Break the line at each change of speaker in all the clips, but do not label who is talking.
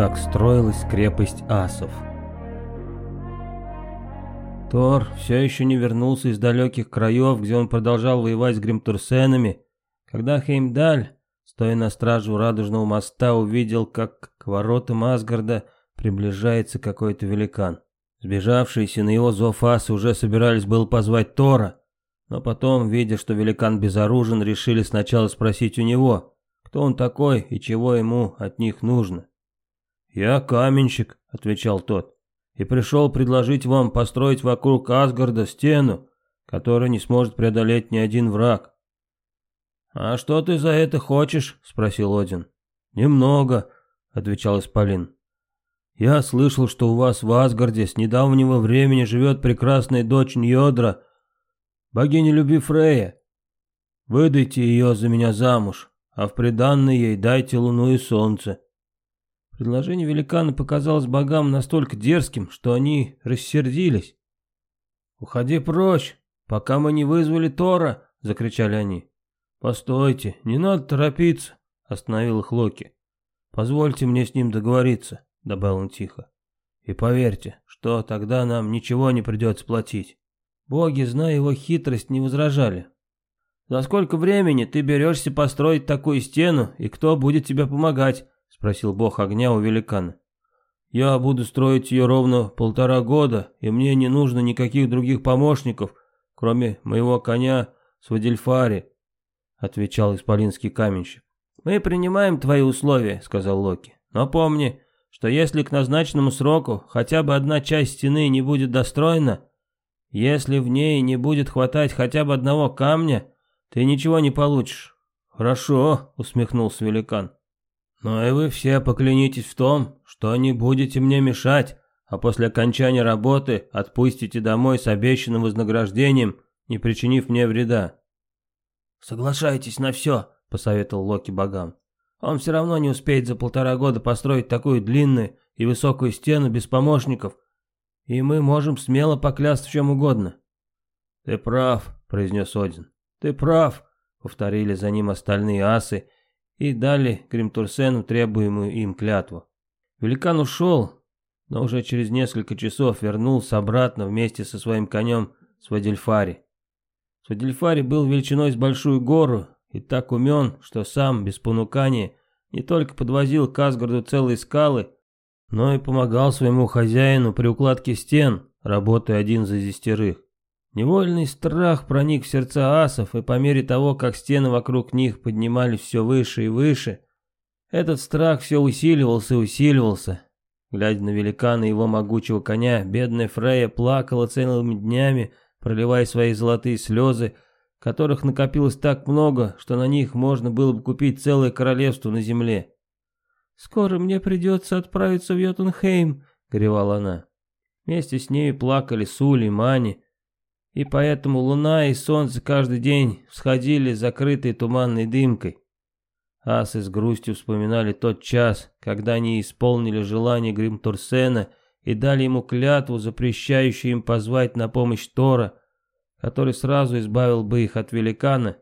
как строилась крепость асов. Тор все еще не вернулся из далеких краев, где он продолжал воевать с Гримтурсенами, когда Хеймдаль, стоя на страже у Радужного моста, увидел, как к воротам Асгарда приближается какой-то великан. Сбежавшиеся на его зов асы уже собирались было позвать Тора, но потом, видя, что великан безоружен, решили сначала спросить у него, кто он такой и чего ему от них нужно. «Я каменщик», — отвечал тот и пришел предложить вам построить вокруг Асгарда стену, которую не сможет преодолеть ни один враг. «А что ты за это хочешь?» — спросил Один. «Немного», — отвечал Исполин. «Я слышал, что у вас в Асгарде с недавнего времени живет прекрасная дочь Ньодра, богиня любви Фрея. Выдайте ее за меня замуж, а в приданное ей дайте луну и солнце. Предложение великана показалось богам настолько дерзким, что они рассердились. «Уходи прочь, пока мы не вызвали Тора!» — закричали они. «Постойте, не надо торопиться!» — остановил их Локи. «Позвольте мне с ним договориться», — добавил он тихо. «И поверьте, что тогда нам ничего не придется платить». Боги, зная его хитрость, не возражали. «За сколько времени ты берешься построить такую стену, и кто будет тебе помогать?» Спросил бог огня у великана. «Я буду строить ее ровно полтора года, и мне не нужно никаких других помощников, кроме моего коня Свадельфари», — отвечал исполинский каменщик. «Мы принимаем твои условия», — сказал Локи. «Но помни, что если к назначенному сроку хотя бы одна часть стены не будет достроена, если в ней не будет хватать хотя бы одного камня, ты ничего не получишь». «Хорошо», — усмехнулся великан. Но и вы все поклянитесь в том, что не будете мне мешать, а после окончания работы отпустите домой с обещанным вознаграждением, не причинив мне вреда. Соглашайтесь на все, посоветовал Локи богам. Он все равно не успеет за полтора года построить такую длинную и высокую стену без помощников, и мы можем смело поклясться в чем угодно. Ты прав, произнес Один. Ты прав, повторили за ним остальные асы, и дали Гримтурсену требуемую им клятву. Великан ушел, но уже через несколько часов вернулся обратно вместе со своим конем Свадельфари. Свадельфари был величиной с большую гору и так умен, что сам, без понукания, не только подвозил к Асгарду целые скалы, но и помогал своему хозяину при укладке стен, работая один за десятерых. Невольный страх проник в сердца асов, и по мере того, как стены вокруг них поднимались все выше и выше, этот страх все усиливался и усиливался. Глядя на великана и его могучего коня, бедная Фрея плакала целыми днями, проливая свои золотые слезы, которых накопилось так много, что на них можно было бы купить целое королевство на земле. «Скоро мне придется отправиться в Йотунхейм», — горевала она. Вместе с ней плакали Сули, Мани, и поэтому луна и солнце каждый день всходили закрытой туманной дымкой. Асы с грустью вспоминали тот час, когда они исполнили желание Гримтурсена и дали ему клятву, запрещающую им позвать на помощь Тора, который сразу избавил бы их от великана,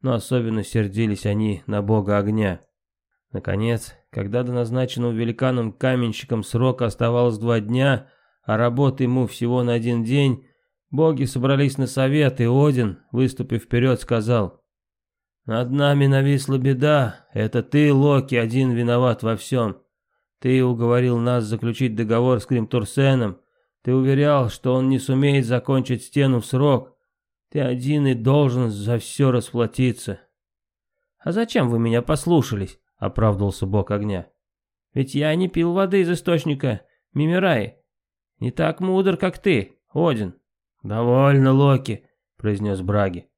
но особенно сердились они на бога огня. Наконец, когда до назначенного великаном каменщиком срока оставалось два дня, а работы ему всего на один день, Боги собрались на совет, и Один, выступив вперед, сказал, «Над нами нависла беда, это ты, Локи, один виноват во всем. Ты уговорил нас заключить договор с Кримтурсеном, ты уверял, что он не сумеет закончить стену в срок. Ты один и должен за все расплатиться». «А зачем вы меня послушались?» — оправдывался бог огня. «Ведь я не пил воды из источника Мимираи. Не так мудр, как ты, Один». «Довольно, Локи», — произнес Браги.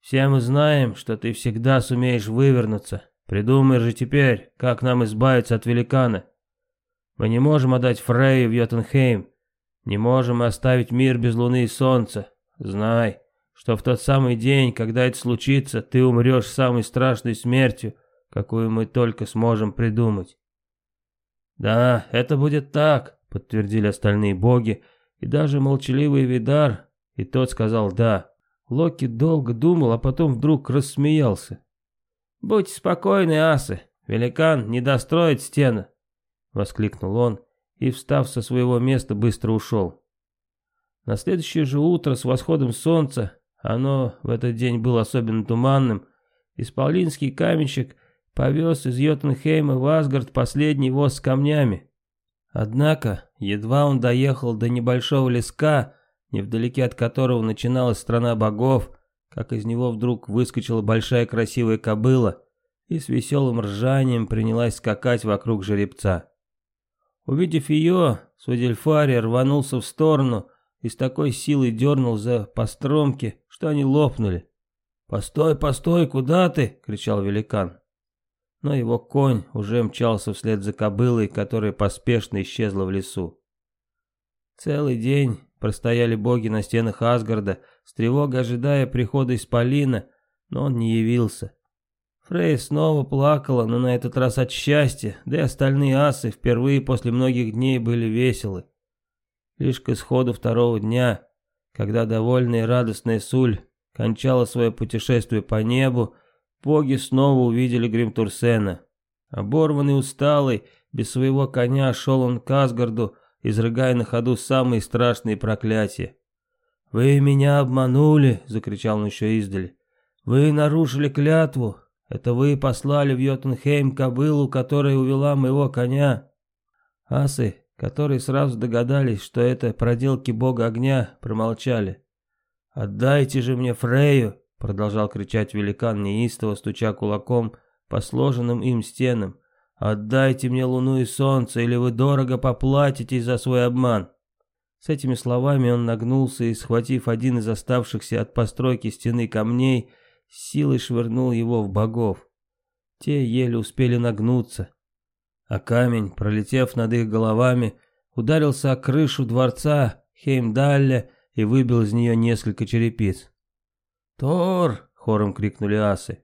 «Все мы знаем, что ты всегда сумеешь вывернуться. Придумай же теперь, как нам избавиться от великана. Мы не можем отдать Фрейю в Йотунхейм, не можем оставить мир без луны и солнца. Знай, что в тот самый день, когда это случится, ты умрешь самой страшной смертью, какую мы только сможем придумать». «Да, это будет так», — подтвердили остальные боги, — и даже молчаливый Видар, и тот сказал «да». Локи долго думал, а потом вдруг рассмеялся. «Будьте спокойны, асы, великан не достроит стену. — воскликнул он и, встав со своего места, быстро ушел. На следующее же утро с восходом солнца, оно в этот день было особенно туманным, исполинский каменщик повез из Йотенхейма в Асгард последний воз с камнями. Однако, едва он доехал до небольшого леска, невдалеке от которого начиналась страна богов, как из него вдруг выскочила большая красивая кобыла и с веселым ржанием принялась скакать вокруг жеребца. Увидев ее, Судельфари рванулся в сторону и с такой силой дернул за постромки, что они лопнули. «Постой, постой, куда ты?» — кричал великан. Но его конь уже мчался вслед за кобылой, которая поспешно исчезла в лесу. Целый день простояли боги на стенах Асгарда, с тревогой ожидая прихода Исполина, но он не явился. Фрей снова плакала, но на этот раз от счастья, да и остальные асы впервые после многих дней были веселы. Лишь к исходу второго дня, когда довольная и радостная Суль кончала свое путешествие по небу, боги снова увидели Гримтурсена. Оборванный усталый, без своего коня шел он к Асгарду, изрыгая на ходу самые страшные проклятия. «Вы меня обманули!» — закричал он еще издали. «Вы нарушили клятву, это вы послали в Йотунхейм кобылу, которая увела моего коня. Асы, которые сразу догадались, что это проделки бога огня, промолчали. «Отдайте же мне Фрею!» — продолжал кричать великан, неистово стуча кулаком по сложенным им стенам. «Отдайте мне луну и солнце, или вы дорого поплатитесь за свой обман!» С этими словами он нагнулся и, схватив один из оставшихся от постройки стены камней, силой швырнул его в богов. Те еле успели нагнуться, а камень, пролетев над их головами, ударился о крышу дворца Хеймдалля и выбил из нее несколько черепиц. «Тор!» — хором крикнули асы.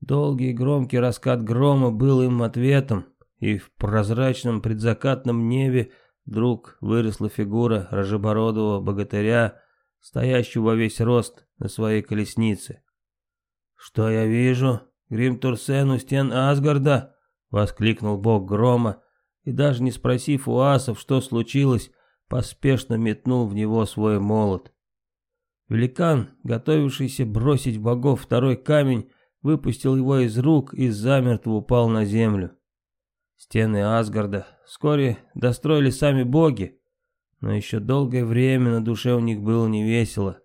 Долгий громкий раскат грома был им ответом, и в прозрачном предзакатном небе вдруг выросла фигура рожебородого богатыря, стоящего во весь рост на своей колеснице. «Что я вижу? Грим Турсен у стен Асгарда!» — воскликнул бог грома, и даже не спросив у асов, что случилось, поспешно метнул в него свой молот. Великан, готовившийся бросить богов второй камень, выпустил его из рук и замертво упал на землю. Стены Асгарда вскоре достроили сами боги, но еще долгое время на душе у них было невесело.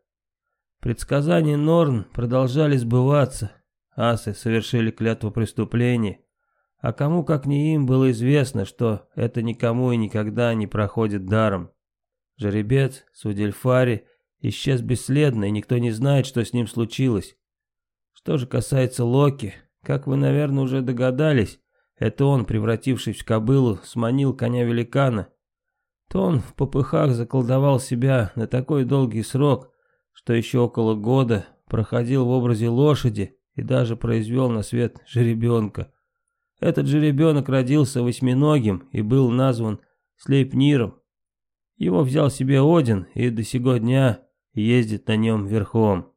Предсказания Норн продолжали сбываться. Асы совершили клятву преступления. А кому, как не им, было известно, что это никому и никогда не проходит даром. Жеребец, Судельфари, исчез бесследно, и никто не знает, что с ним случилось. Что же касается Локи, как вы, наверное, уже догадались, это он, превратившись в кобылу, сманил коня великана. То он в попыхах заколдовал себя на такой долгий срок, что еще около года проходил в образе лошади и даже произвел на свет жеребенка. Этот жеребенок родился восьминогим и был назван Слейпниром. Его взял себе Один и до сего дня ездит на нем верхом.